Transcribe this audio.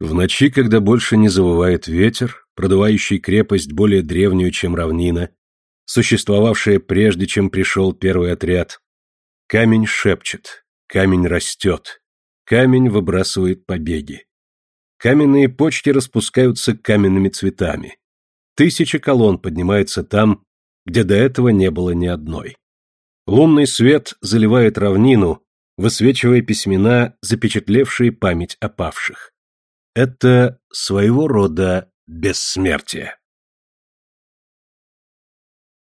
В ночи, когда больше не завывает ветер, продувающий крепость более древнюю, чем равнина, существовавшая прежде, чем пришел первый отряд, камень шепчет, камень растет, камень выбрасывает побеги. Каменные почки распускаются каменными цветами. Тысячи колонн поднимается там, где до этого не было ни одной. Лунный свет заливает равнину, высвечивая письмена, запечатлевшие память о павших. Это своего рода бессмертие.